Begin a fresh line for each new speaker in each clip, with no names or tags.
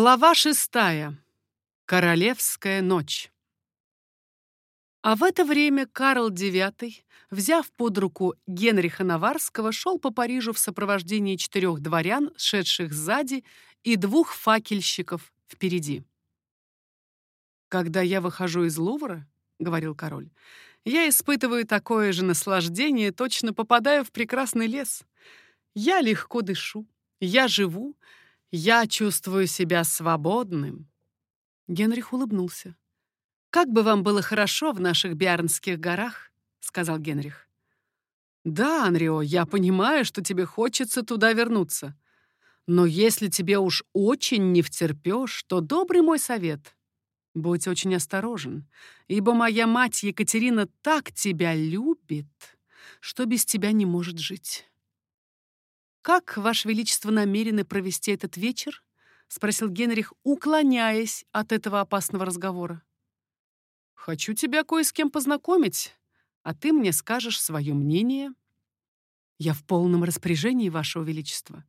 Глава шестая. Королевская ночь. А в это время Карл IX, взяв под руку Генриха Наварского, шел по Парижу в сопровождении четырех дворян, шедших сзади, и двух факельщиков впереди. «Когда я выхожу из Лувра, — говорил король, — я испытываю такое же наслаждение, точно попадаю в прекрасный лес. Я легко дышу, я живу, я чувствую себя свободным. Генрих улыбнулся. Как бы вам было хорошо в наших Биарнских горах, сказал Генрих. Да, Анрио, я понимаю, что тебе хочется туда вернуться. Но если тебе уж очень не втерпёшь, то добрый мой совет — будь очень осторожен, ибо моя мать Екатерина так тебя любит, что без тебя не может жить. «Как, Ваше Величество, намерены провести этот вечер?» — спросил Генрих, уклоняясь от этого опасного разговора. «Хочу тебя кое с кем познакомить, а ты мне скажешь свое мнение». «Я в полном распоряжении, Вашего Величества»,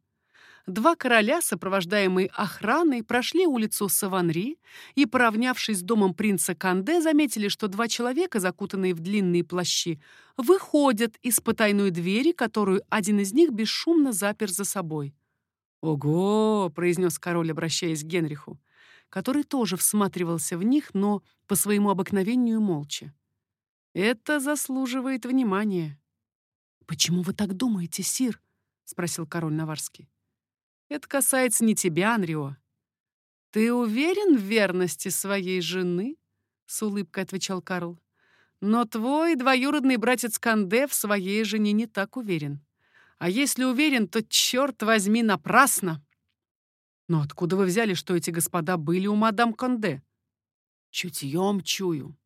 Два короля, сопровождаемые охраной, прошли улицу Саванри и, поравнявшись с домом принца Канде, заметили, что два человека, закутанные в длинные плащи, выходят из потайной двери, которую один из них бесшумно запер за собой. «Ого!» — произнес король, обращаясь к Генриху, который тоже всматривался в них, но по своему обыкновению молча. «Это заслуживает внимания». «Почему вы так думаете, сир?» — спросил король Наварский. Это касается не тебя, Анрио. Ты уверен в верности своей жены? С улыбкой отвечал Карл. Но твой двоюродный братец Канде в своей жене не так уверен. А если уверен, то, черт возьми, напрасно. Но откуда вы взяли, что эти господа были у мадам Канде? Чутьем чую.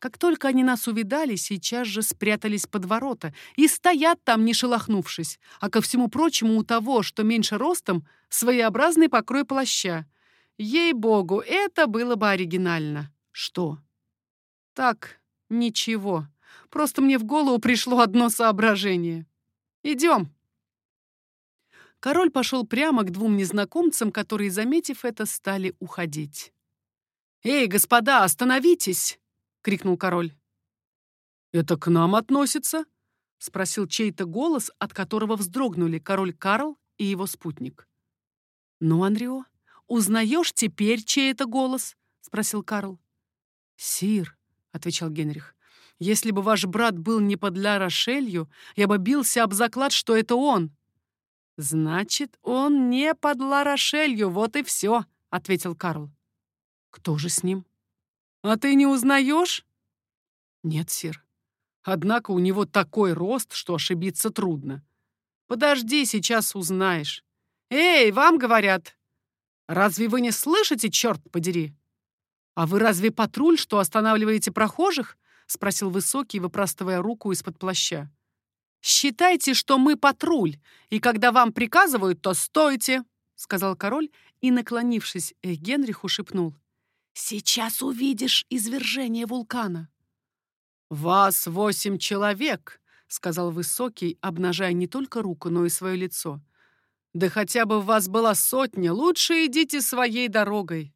Как только они нас увидали, сейчас же спрятались под ворота и стоят там, не шелохнувшись. А ко всему прочему, у того, что меньше ростом, своеобразный покрой плаща. Ей-богу, это было бы оригинально. Что? Так, ничего. Просто мне в голову пришло одно соображение. Идем. Король пошел прямо к двум незнакомцам, которые, заметив это, стали уходить. «Эй, господа, остановитесь!» — крикнул король. «Это к нам относится?» — спросил чей-то голос, от которого вздрогнули король Карл и его спутник. «Ну, Анрио, узнаешь теперь, чей это голос?» — спросил Карл. «Сир», — отвечал Генрих, — «если бы ваш брат был не под Ля Рошелью, я бы бился об заклад, что это он». «Значит, он не под Ла Рошелью, вот и все», — ответил Карл. «Кто же с ним?» «А ты не узнаешь?» «Нет, сир. Однако у него такой рост, что ошибиться трудно. Подожди, сейчас узнаешь. Эй, вам говорят! Разве вы не слышите, черт подери? А вы разве патруль, что останавливаете прохожих?» — спросил Высокий, выпрастывая руку из-под плаща. «Считайте, что мы патруль, и когда вам приказывают, то стойте!» — сказал король и, наклонившись к Генриху, шепнул. Сейчас увидишь извержение вулкана. Вас восемь человек, сказал высокий, обнажая не только руку, но и свое лицо. Да хотя бы вас была сотня, лучше идите своей дорогой.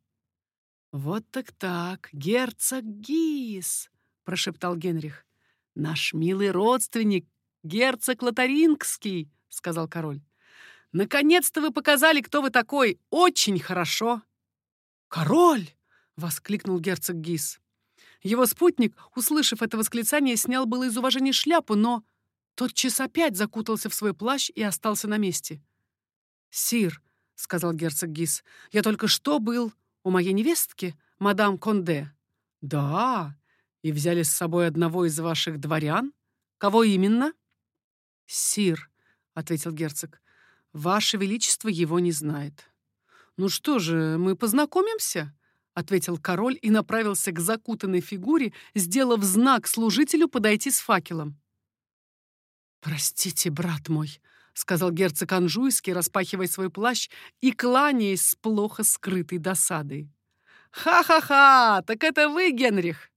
Вот так так, герцог Гис, прошептал Генрих. Наш милый родственник, герцог Лотарингский, сказал король. Наконец-то вы показали, кто вы такой. Очень хорошо. Король, — воскликнул герцог Гис. Его спутник, услышав это восклицание, снял было из уважения шляпу, но тотчас опять закутался в свой плащ и остался на месте. «Сир», — сказал герцог Гис, — «я только что был у моей невестки, мадам Конде». «Да, и взяли с собой одного из ваших дворян? Кого именно?» «Сир», — ответил герцог, — «ваше величество его не знает». «Ну что же, мы познакомимся?» — ответил король и направился к закутанной фигуре, сделав знак служителю подойти с факелом. «Простите, брат мой», — сказал герцог Анжуйский, распахивая свой плащ и кланяясь с плохо скрытой досадой. «Ха-ха-ха! Так это вы, Генрих?»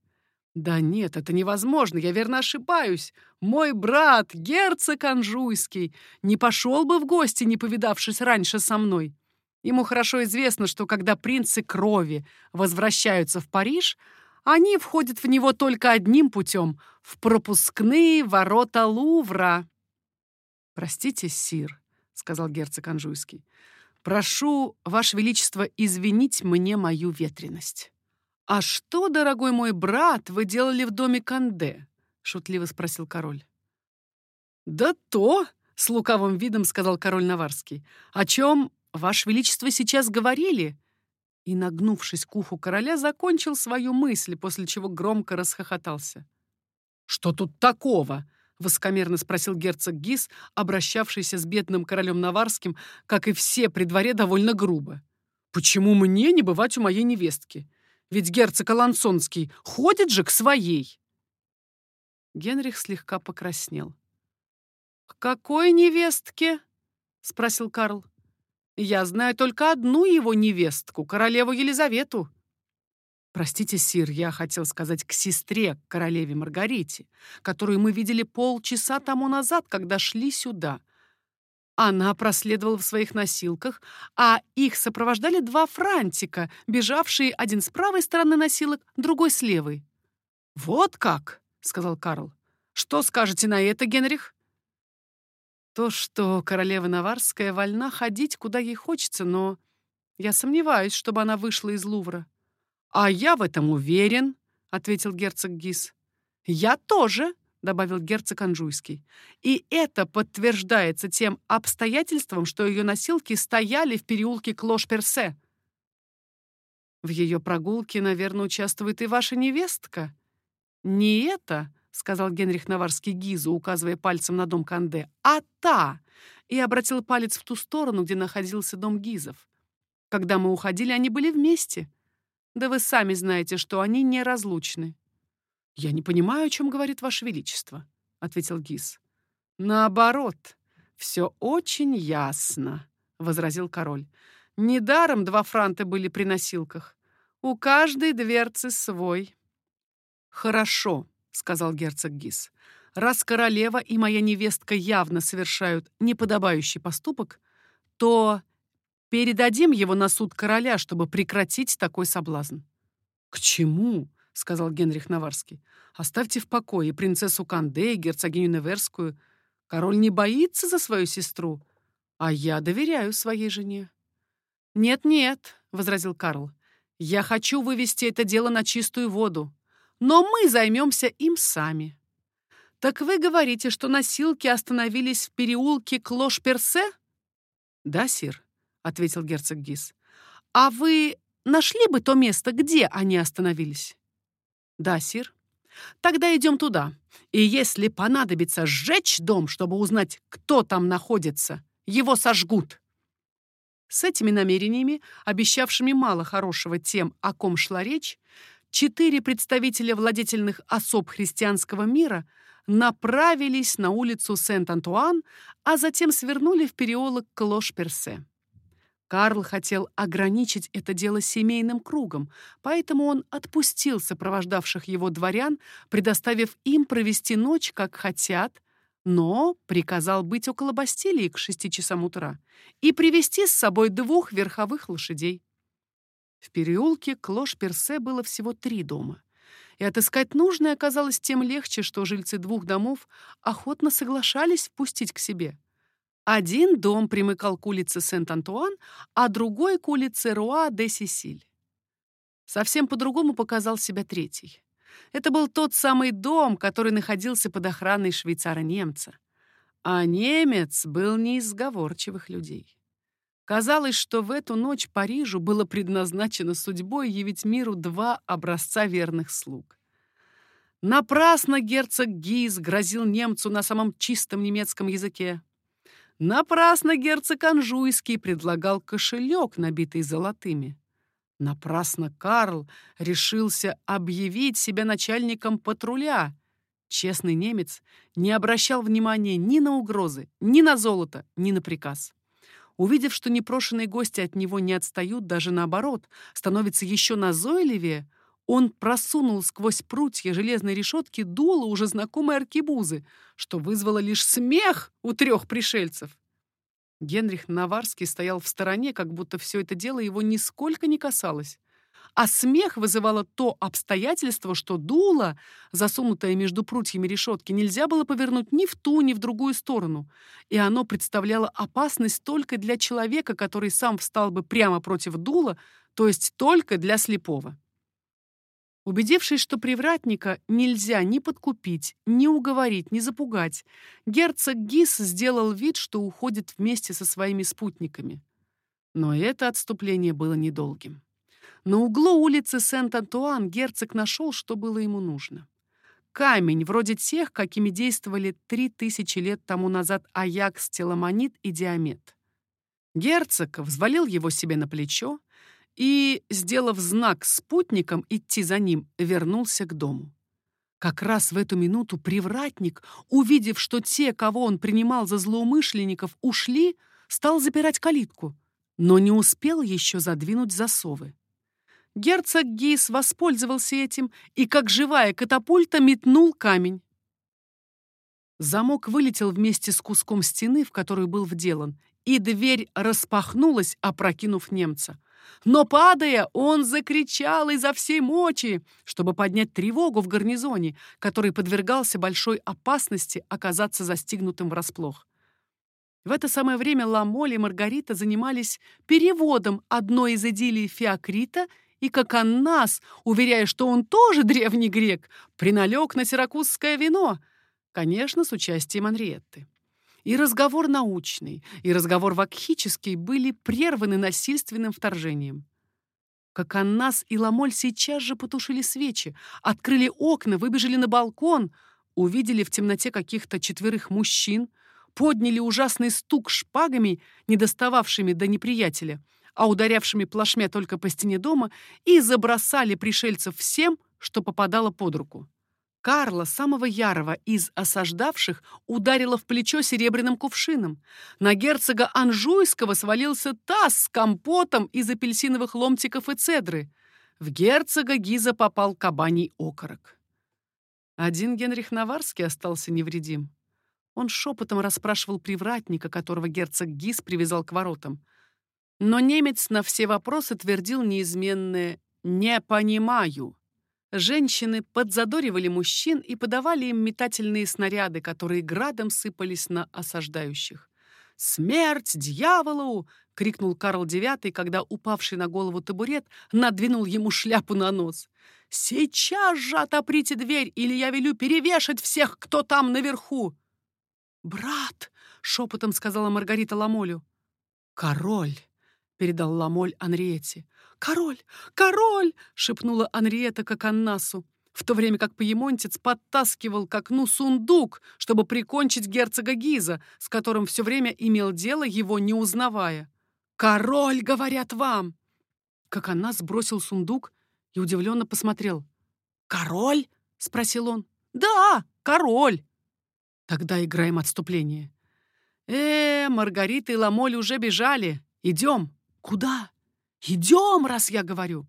«Да нет, это невозможно, я верно ошибаюсь. Мой брат, герцог Анжуйский, не пошел бы в гости, не повидавшись раньше со мной. Ему хорошо известно, что когда принцы крови возвращаются в Париж, они входят в него только одним путем — в пропускные ворота Лувра. «Простите, сир», — сказал герцог Анжуйский, — «прошу, Ваше Величество, извинить мне мою ветренность». «А что, дорогой мой брат, вы делали в доме Канде?» — шутливо спросил король. «Да то», — с лукавым видом сказал король Наварский, «о чем, Ваше Величество, сейчас говорили?» И, нагнувшись к уху короля, закончил свою мысль, после чего громко расхохотался. «Что тут такого?» — воскомерно спросил герцог Гис, обращавшийся с бедным королем Наварским, как и все при дворе, довольно грубо. «Почему мне не бывать у моей невестки? Ведь герцог Алансонский ходит же к своей. Генрих слегка покраснел. «К какой невестке?» — спросил Карл. «Я знаю только одну его невестку, королеву Елизавету». «Простите, сир, я хотел сказать к сестре, к королеве Маргарите, которую мы видели полчаса тому назад, когда шли сюда. Она проследовала в своих носилках, а их сопровождали два франтика, бежавшие один с правой стороны носилок, другой с левой. «Вот как!» — сказал Карл. «Что скажете на это, Генрих?» «То, что королева Наварская вольна ходить, куда ей хочется, но я сомневаюсь, чтобы она вышла из Лувра». «А я в этом уверен», — ответил герцог Гис. «Я тоже», — добавил герцог Анжуйский. «И это подтверждается тем обстоятельством, что ее носилки стояли в переулке Клош-Персе». «В ее прогулке, наверное, участвует и ваша невестка». «Не это», — сказал Генрих Наварский Гизу, указывая пальцем на дом Канде, «а та!» и обратил палец в ту сторону, где находился дом Гизов. «Когда мы уходили, они были вместе. Да вы сами знаете, что они неразлучны». «Я не понимаю, о чем говорит Ваше Величество», — ответил Гис. «Наоборот, все очень ясно», — возразил король. «Недаром два франта были при носилках. У каждой дверцы свой». «Хорошо», — сказал герцог Гис. «Раз королева и моя невестка явно совершают неподобающий поступок, то передадим его на суд короля, чтобы прекратить такой соблазн». «К чему?» — сказал Генрих Наварский. «Оставьте в покое принцессу Канде и герцогиню Неверскую. Король не боится за свою сестру, а я доверяю своей жене». «Нет-нет», — возразил Карл, — «я хочу вывести это дело на чистую воду, но мы займемся им сами». «Так вы говорите, что носилки остановились в переулке Клош-Персе?» «Да, сир», — ответил герцог Гис. «А вы нашли бы то место, где они остановились?» «Да, сир». «Тогда идем туда. И если понадобится сжечь дом, чтобы узнать, кто там находится, его сожгут». С этими намерениями, обещавшими мало хорошего тем, о ком шла речь, четыре представителя владетельных особ христианского мира направились на улицу Сент-Антуан, а затем свернули в переулок Клош-Персе. Карл хотел ограничить это дело семейным кругом, поэтому он отпустил сопровождавших его дворян, предоставив им провести ночь, как хотят, но приказал быть около Бастилии к шести часам утра и привести с собой двух верховых лошадей. В переулке Клош-Персе было всего три дома, и отыскать нужное оказалось тем легче, что жильцы двух домов охотно соглашались впустить к себе — один дом примыкал к улице Сент-Антуан, а другой — к улице Руа-де-Сесиль. Совсем по-другому показал себя третий. Это был тот самый дом, который находился под охраной швейцара-немца. А немец был не из сговорчивых людей. Казалось, что в эту ночь Парижу было предназначено судьбой явить миру два образца верных слуг. Напрасно герцог Гиз грозил немцу на самом чистом немецком языке. Напрасно герцог Анжуйский предлагал кошелек, набитый золотыми. Напрасно Карл решился объявить себя начальником патруля. Честный немец не обращал внимания ни на угрозы, ни на золото, ни на приказ. Увидев, что непрошенные гости от него не отстают, даже наоборот, становится еще назойливее, он просунул сквозь прутья железной решетки дуло уже знакомой аркебузы, что вызвало лишь смех у трех пришельцев. Генрих Наварский стоял в стороне, как будто все это дело его нисколько не касалось. А смех вызывало то обстоятельство, что дуло, засунутое между прутьями решетки, нельзя было повернуть ни в ту, ни в другую сторону, и оно представляло опасность только для человека, который сам встал бы прямо против дула, то есть только для слепого. Убедившись, что привратника нельзя ни подкупить, ни уговорить, ни запугать, герцог Гис сделал вид, что уходит вместе со своими спутниками. Но это отступление было недолгим. На углу улицы Сент-Антуан герцог нашел, что было ему нужно. Камень, вроде тех, какими действовали три тысячи лет тому назад Аякс, Теламонит и Диамет. Герцог взвалил его себе на плечо, и, сделав знак спутникам идти за ним, вернулся к дому. Как раз в эту минуту привратник, увидев, что те, кого он принимал за злоумышленников, ушли, стал запирать калитку, но не успел еще задвинуть засовы. Герцог Гейс воспользовался этим и, как живая катапульта, метнул камень. Замок вылетел вместе с куском стены, в которую был вделан, и дверь распахнулась, опрокинув немца. Но, падая, он закричал изо всей мочи, чтобы поднять тревогу в гарнизоне, который подвергался большой опасности оказаться застигнутым врасплох. В это самое время Ламоль и Маргарита занимались переводом одной из идиллий Феокрита и как Аннас, уверяя, что он тоже древний грек, приналег на сиракузское вино, конечно, с участием Анриетты. И разговор научный, и разговор вакхический были прерваны насильственным вторжением. Как Аннас и Ламоль сейчас же потушили свечи, открыли окна, выбежали на балкон, увидели в темноте каких-то четверых мужчин, подняли ужасный стук шпагами, не достававшими до неприятеля, а ударявшими плашмя только по стене дома, и забросали пришельцев всем, что попадало под руку. Карла, самого ярого из осаждавших, ударила в плечо серебряным кувшином. На герцога Анжуйского свалился таз с компотом из апельсиновых ломтиков и цедры. В герцога Гиза попал кабаний окорок. Один Генрих Наварский остался невредим. Он шепотом расспрашивал привратника, которого герцог Гиз привязал к воротам. Но немец на все вопросы твердил неизменное «не понимаю». Женщины подзадоривали мужчин и подавали им метательные снаряды, которые градом сыпались на осаждающих. «Смерть дьяволу!» — крикнул Карл IX, когда упавший на голову табурет надвинул ему шляпу на нос. «Сейчас же отоприте дверь, или я велю перевешать всех, кто там наверху!» «Брат!» — шепотом сказала Маргарита Ламолю. «Король!» — передал Ламоль Анриете. «Король! Король!» — шепнула Анриета как Аннасу, в то время как Пьемонтец подтаскивал к окну сундук, чтобы прикончить герцога Гиза, с которым все время имел дело, его не узнавая. «Король, говорят вам!» Как Аннас бросил сундук и удивленно посмотрел. «Король?» — спросил он. «Да, король!» «Тогда играем отступление». «Э, Маргарита и Ламоль уже бежали. Идем». «Куда?» «Идем, раз я говорю!»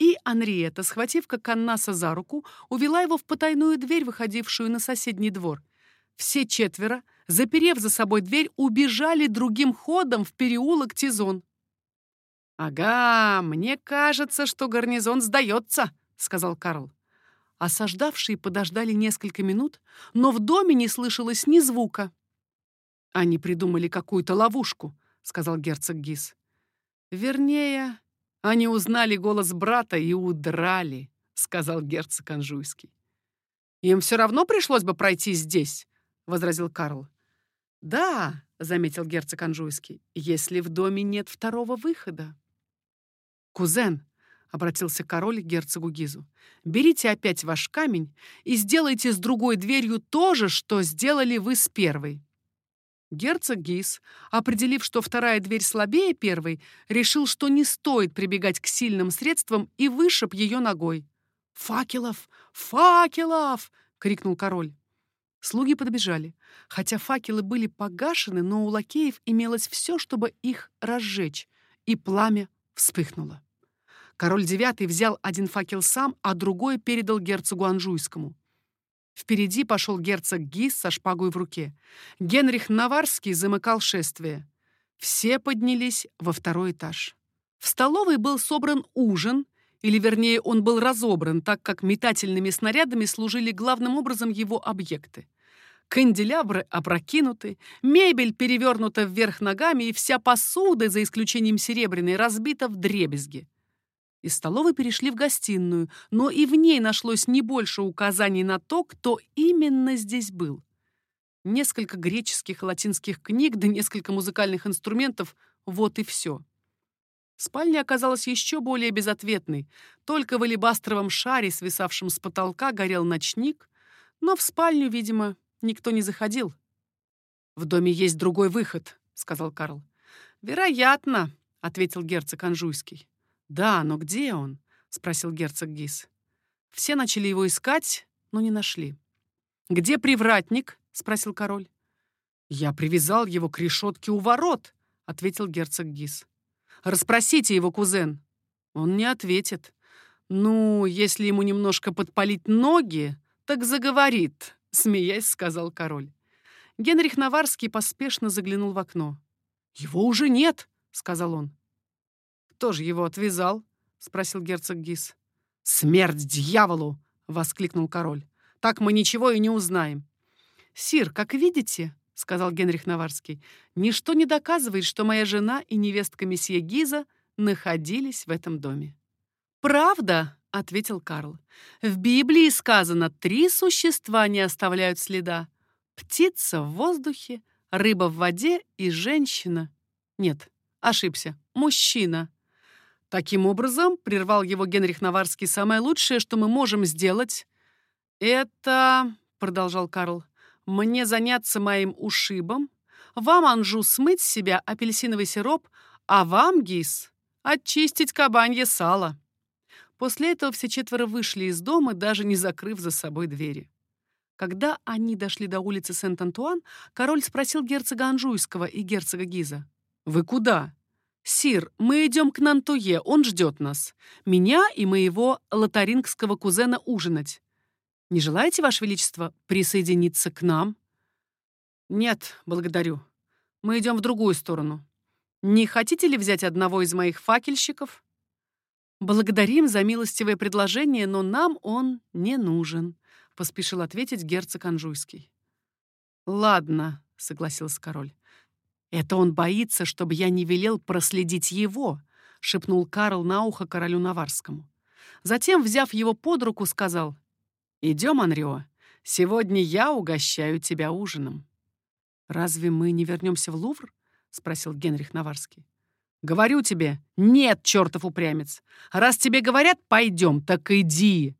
И Анриета, схватив как Аннаса за руку, увела его в потайную дверь, выходившую на соседний двор. Все четверо, заперев за собой дверь, убежали другим ходом в переулок Тизон. «Ага, мне кажется, что гарнизон сдается», — сказал Карл. Осаждавшие подождали несколько минут, но в доме не слышалось ни звука. «Они придумали какую-то ловушку», — сказал герцог Гис. Вернее, они узнали голос брата и удрали, сказал герцог Анжуйский. Им все равно пришлось бы пройти здесь, возразил Карл. Да, заметил герцог Анжуйский, если в доме нет второго выхода. Кузен, обратился король к герцогу Гизу. Берите опять ваш камень и сделайте с другой дверью то же, что сделали вы с первой. Герцог Гис, определив, что вторая дверь слабее первой, решил, что не стоит прибегать к сильным средствам и вышиб ее ногой. «Факелов! Факелов!» — крикнул король. Слуги подбежали. Хотя факелы были погашены, но у лакеев имелось все, чтобы их разжечь, и пламя вспыхнуло. Король девятый взял один факел сам, а другой передал герцогу Анжуйскому. Впереди пошел герцог Гис со шпагой в руке. Генрих Наварский замыкал шествие. Все поднялись во второй этаж. В столовой был собран ужин, или вернее он был разобран, так как метательными снарядами служили главным образом его объекты. Канделябры опрокинуты, мебель перевернута вверх ногами, и вся посуда, за исключением серебряной, разбита в дребезги. Из столовой перешли в гостиную, но и в ней нашлось не больше указаний на то, кто именно здесь был. Несколько греческих и латинских книг, да несколько музыкальных инструментов — вот и все. Спальня оказалась еще более безответной. Только в алебастровом шаре, свисавшем с потолка, горел ночник, но в спальню, видимо, никто не заходил. «В доме есть другой выход», — сказал Карл. «Вероятно», — ответил герцог Анжуйский. «Да, но где он?» — спросил герцог Гис. Все начали его искать, но не нашли. «Где привратник?» — спросил король. «Я привязал его к решетке у ворот», — ответил герцог Гис. «Расспросите его, кузен». Он не ответит. «Ну, если ему немножко подпалить ноги, так заговорит», — смеясь сказал король. Генрих Наварский поспешно заглянул в окно. «Его уже нет», — сказал он. «Кто же его отвязал?» — спросил герцог Гис. «Смерть дьяволу!» — воскликнул король. «Так мы ничего и не узнаем». «Сир, как видите, — сказал Генрих Наварский, — ничто не доказывает, что моя жена и невестка месье Гиза находились в этом доме». «Правда?» — ответил Карл. «В Библии сказано, три существа не оставляют следа. Птица в воздухе, рыба в воде и женщина. Нет, ошибся, мужчина. Таким образом, прервал его Генрих Наварский, самое лучшее, что мы можем сделать, это, продолжал Карл, мне заняться моим ушибом, вам, Анжу, смыть с себя апельсиновый сироп, а вам, Гис, очистить кабанье сало. После этого все четверо вышли из дома, даже не закрыв за собой двери. Когда они дошли до улицы Сент-Антуан, король спросил герцога Анжуйского и герцога Гиза. «Вы куда?» «Сир, мы идем к Нантуе, он ждет нас. Меня и моего лотарингского кузена ужинать. Не желаете, Ваше Величество, присоединиться к нам?» «Нет, благодарю. Мы идем в другую сторону. Не хотите ли взять одного из моих факельщиков?» «Благодарим за милостивое предложение, но нам он не нужен», — поспешил ответить герцог Анжуйский. «Ладно», — согласился король. «Это он боится, чтобы я не велел проследить его», — шепнул Карл на ухо королю Наварскому. Затем, взяв его под руку, сказал, «Идем, Анрио, сегодня я угощаю тебя ужином». «Разве мы не вернемся в Лувр?» — спросил Генрих Наварский. «Говорю тебе, нет, чертов упрямец! Раз тебе говорят, пойдем, так иди!»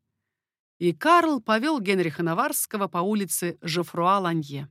И Карл повел Генриха Наварского по улице Жофруа-Ланье.